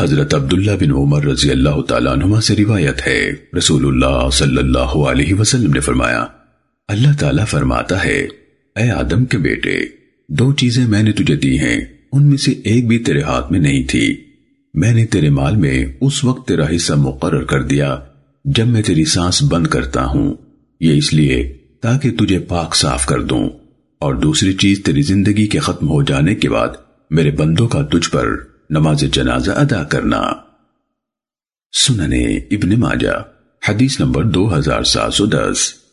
حضرت عبداللہ بن عمر رضی اللہ تعالیٰ عنہ سے روایت ہے۔ رسول اللہ صلی اللہ علیہ وسلم نے فرمایا، اللہ تعالیٰ فرماتا ہے، اے آدم کے بیٹے، دو چیزیں میں نے تجھے دی ہیں، ان میں سے ایک بھی تیرے ہاتھ میں نہیں تھی۔ میں نے تیرے مال میں اس وقت تیرا حصہ مقرر کر دیا، جب میں تیری سانس بند کرتا ہوں۔ یہ اس لیے تاکہ تجھے پاک صاف کر دوں۔ اور دوسری چیز تیری زندگی کے ختم ہو جانے کے بعد میرے بندوں کا تجھ پر نماز جنازہ ادا کرنا۔ سننے ابن ماجہ حدیث نمبر دو ہزار سات سو دس۔